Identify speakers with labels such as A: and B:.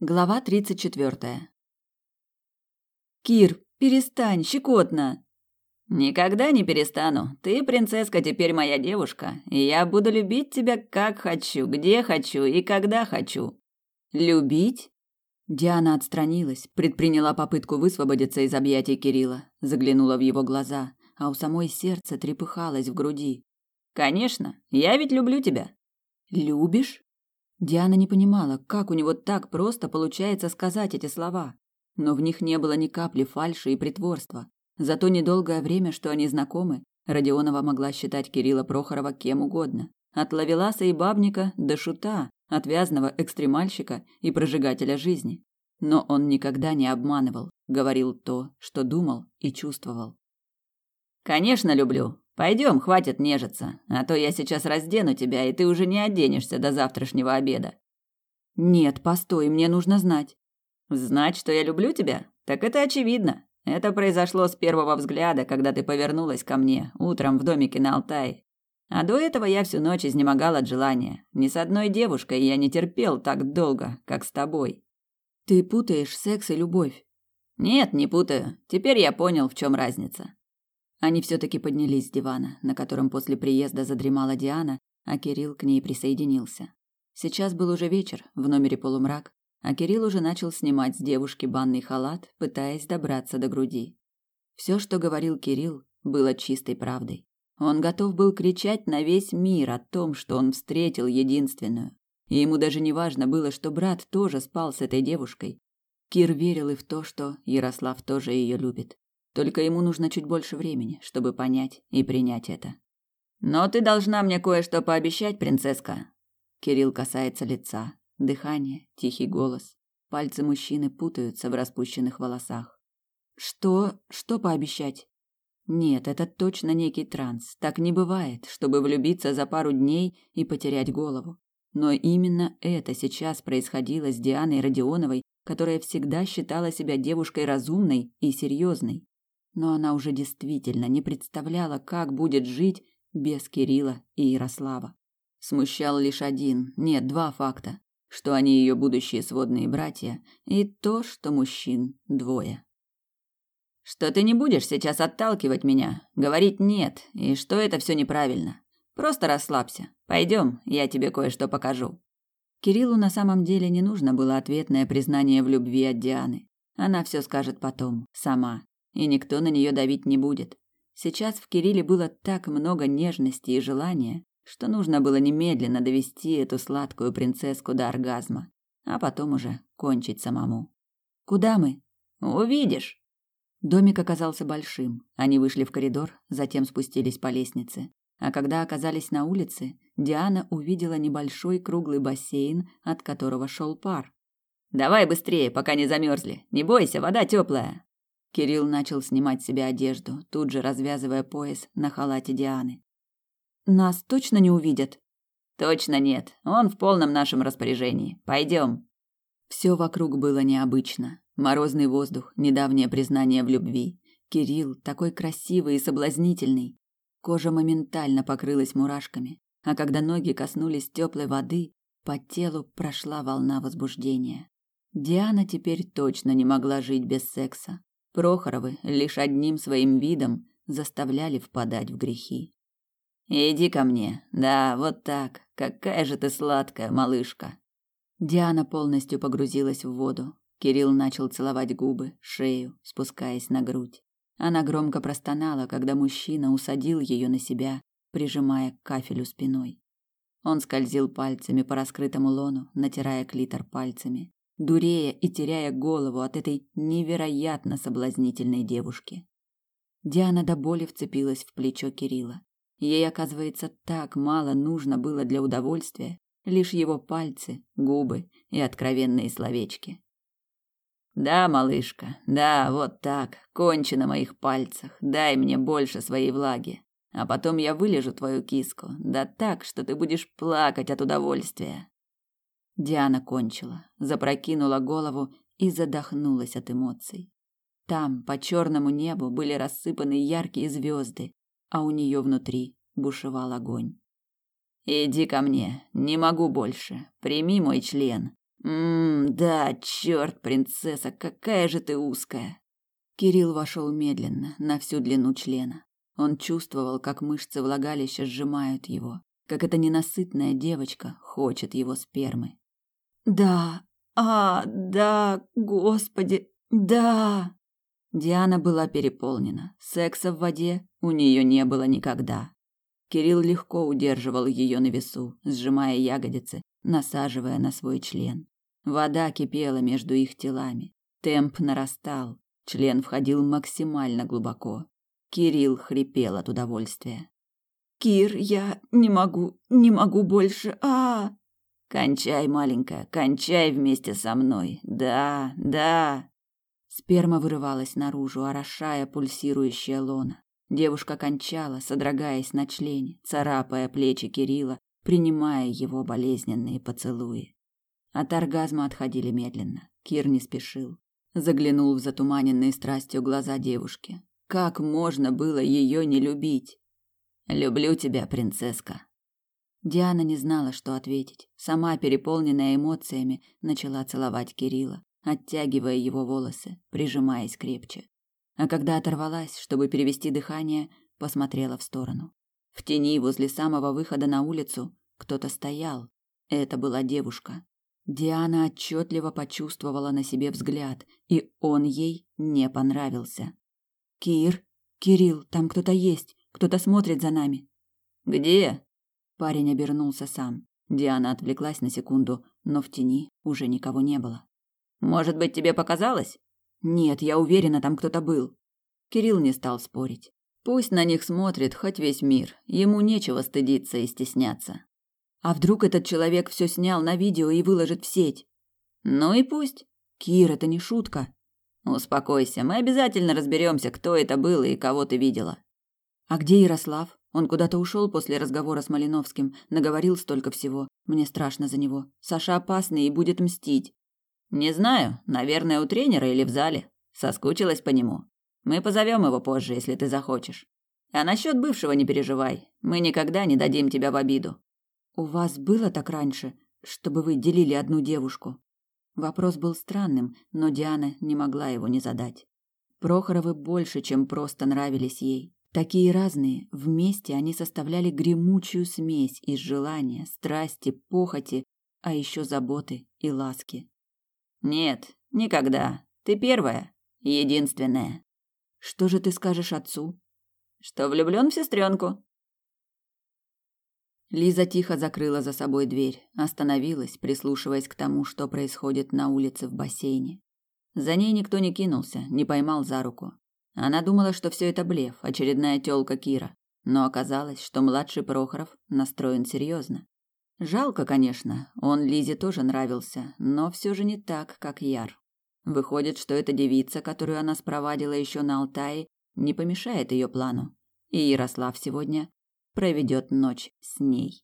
A: Глава тридцать четвертая. Кир, перестань, щекотно. Никогда не перестану. Ты, принцесска, теперь моя девушка, и я буду любить тебя как хочу, где хочу и когда хочу. Любить? Диана отстранилась, предприняла попытку высвободиться из объятий Кирилла, заглянула в его глаза, а у самой сердце трепыхалось в груди. Конечно, я ведь люблю тебя. Любишь? Диана не понимала, как у него так просто получается сказать эти слова, но в них не было ни капли фальши и притворства. За то недолгое время, что они знакомы, Родионова могла считать Кирилла Прохорова кем угодно, от ловеласа и бабника до шута, отвязного экстремальщика и прожигателя жизни. Но он никогда не обманывал, говорил то, что думал и чувствовал. Конечно, люблю. Пойдем, хватит нежиться, а то я сейчас раздену тебя, и ты уже не оденешься до завтрашнего обеда. Нет, постой, мне нужно знать. Знать, что я люблю тебя? Так это очевидно. Это произошло с первого взгляда, когда ты повернулась ко мне утром в домике на Алтае. А до этого я всю ночь изнемогал от желания. Ни с одной девушкой я не терпел так долго, как с тобой. Ты путаешь секс и любовь. Нет, не путаю. Теперь я понял, в чем разница. Они все-таки поднялись с дивана, на котором после приезда задремала Диана, а Кирилл к ней присоединился. Сейчас был уже вечер, в номере полумрак, а Кирилл уже начал снимать с девушки банный халат, пытаясь добраться до груди. Все, что говорил Кирилл, было чистой правдой. Он готов был кричать на весь мир о том, что он встретил единственную. И ему даже не важно было, что брат тоже спал с этой девушкой. Кир верил и в то, что Ярослав тоже ее любит. Только ему нужно чуть больше времени, чтобы понять и принять это. Но ты должна мне кое-что пообещать, принцесска. Кирилл касается лица, дыхание, тихий голос. Пальцы мужчины путаются в распущенных волосах. Что, что пообещать? Нет, это точно некий транс. Так не бывает, чтобы влюбиться за пару дней и потерять голову. Но именно это сейчас происходило с Дианой Родионовой, которая всегда считала себя девушкой разумной и серьезной но она уже действительно не представляла, как будет жить без Кирилла и Ярослава. Смущал лишь один, нет, два факта, что они ее будущие сводные братья, и то, что мужчин двое. Что ты не будешь сейчас отталкивать меня, говорить нет, и что это все неправильно. Просто расслабься. Пойдем, я тебе кое-что покажу. Кириллу на самом деле не нужно было ответное признание в любви от Дианы. Она все скажет потом, сама, и никто на нее давить не будет. Сейчас в Кирилле было так много нежности и желания, что нужно было немедленно довести эту сладкую принцесску до оргазма, а потом уже кончить самому. Куда мы? Увидишь. Домик оказался большим. Они вышли в коридор, затем спустились по лестнице. А когда оказались на улице, Диана увидела небольшой круглый бассейн, от которого шел пар. Давай быстрее, пока не замерзли. Не бойся, вода теплая. Кирилл начал снимать себе одежду, тут же развязывая пояс на халате Дианы. Нас точно не увидят? Точно нет. Он в полном нашем распоряжении. Пойдем. Все вокруг было необычно. Морозный воздух, недавнее признание в любви. Кирилл такой красивый и соблазнительный. Кожа моментально покрылась мурашками, а когда ноги коснулись теплой воды, по телу прошла волна возбуждения. Диана теперь точно не могла жить без секса. Прохоровы лишь одним своим видом заставляли впадать в грехи. Иди ко мне. Да, вот так. Какая же ты сладкая, малышка. Диана полностью погрузилась в воду. Кирилл начал целовать губы, шею, спускаясь на грудь. Она громко простонала, когда мужчина усадил ее на себя, прижимая к кафелю спиной. Он скользил пальцами по раскрытому лону, натирая клитор пальцами дурея и теряя голову от этой невероятно соблазнительной девушки. Диана до боли вцепилась в плечо Кирилла. Ей, оказывается, так мало нужно было для удовольствия, лишь его пальцы, губы и откровенные словечки. Да, малышка, да, вот так, кончи на моих пальцах, дай мне больше своей влаги, а потом я вылежу твою киску, да так, что ты будешь плакать от удовольствия. Диана кончила, запрокинула голову и задохнулась от эмоций. Там, по черному небу, были рассыпаны яркие звезды, а у нее внутри бушевал огонь. Иди ко мне, не могу больше. Прими мой член. Мм, да, черт, принцесса, какая же ты узкая. Кирилл вошел медленно, на всю длину члена. Он чувствовал, как мышцы влагалища сжимают его, как эта ненасытная девочка хочет его спермы. Да, а, да, господи, да. Диана была переполнена. Секса в воде у нее не было никогда. Кирилл легко удерживал ее на весу, сжимая ягодицы, насаживая на свой член. Вода кипела между их телами. Темп нарастал. Член входил максимально глубоко. Кирилл хрипел от удовольствия. Кир, я не могу, не могу больше. А! Кончай, маленькая, кончай вместе со мной. Да, да. Сперма вырывалась наружу, орошая пульсирующее лоно. Девушка кончала, содрогаясь на члене, царапая плечи Кирилла, принимая его болезненные поцелуи. От оргазма отходили медленно. Кир не спешил. Заглянул в затуманенные страстью глаза девушки. Как можно было ее не любить? Люблю тебя, принцесска. Диана не знала, что ответить. Сама, переполненная эмоциями, начала целовать Кирилла, оттягивая его волосы, прижимаясь крепче. А когда оторвалась, чтобы перевести дыхание, посмотрела в сторону. В тени возле самого выхода на улицу кто-то стоял. Это была девушка. Диана отчетливо почувствовала на себе взгляд, и он ей не понравился. Кир, Кирилл, там кто-то есть. Кто-то смотрит за нами. Где? Парень обернулся сам. Диана отвлеклась на секунду, но в тени уже никого не было. Может быть, тебе показалось? Нет, я уверена, там кто-то был. Кирилл не стал спорить. Пусть на них смотрит хоть весь мир. Ему нечего стыдиться и стесняться. А вдруг этот человек все снял на видео и выложит в сеть? Ну и пусть. Кир, это не шутка. Успокойся, мы обязательно разберемся, кто это был и кого ты видела. А где Ярослав? Он куда-то ушел после разговора с Малиновским, наговорил столько всего. Мне страшно за него. Саша опасный и будет мстить. Не знаю, наверное, у тренера или в зале. Соскучилась по нему. Мы позовем его позже, если ты захочешь. А насчет бывшего не переживай. Мы никогда не дадим тебя в обиду. У вас было так раньше, чтобы вы делили одну девушку? Вопрос был странным, но Диана не могла его не задать. Прохоровы больше, чем просто нравились ей. Такие разные, вместе они составляли гремучую смесь из желания, страсти, похоти, а еще заботы и ласки. Нет, никогда. Ты первая, единственная. Что же ты скажешь отцу? Что влюблен в сестренку. Лиза тихо закрыла за собой дверь, остановилась, прислушиваясь к тому, что происходит на улице в бассейне. За ней никто не кинулся, не поймал за руку. Она думала, что все это блеф, очередная тёлка Кира, но оказалось, что младший Прохоров настроен серьезно. Жалко, конечно, он Лизе тоже нравился, но все же не так, как Яр. Выходит, что эта девица, которую она спровадила еще на Алтае, не помешает ее плану, и Ярослав сегодня проведет ночь с ней.